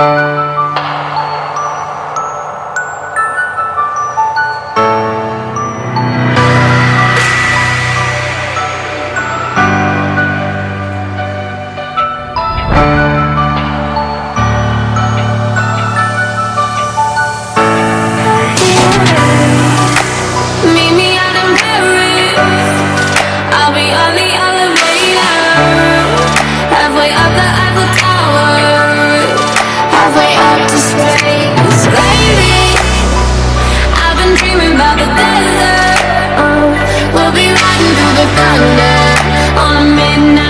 Música thunder on midnight.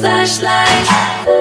flashlight.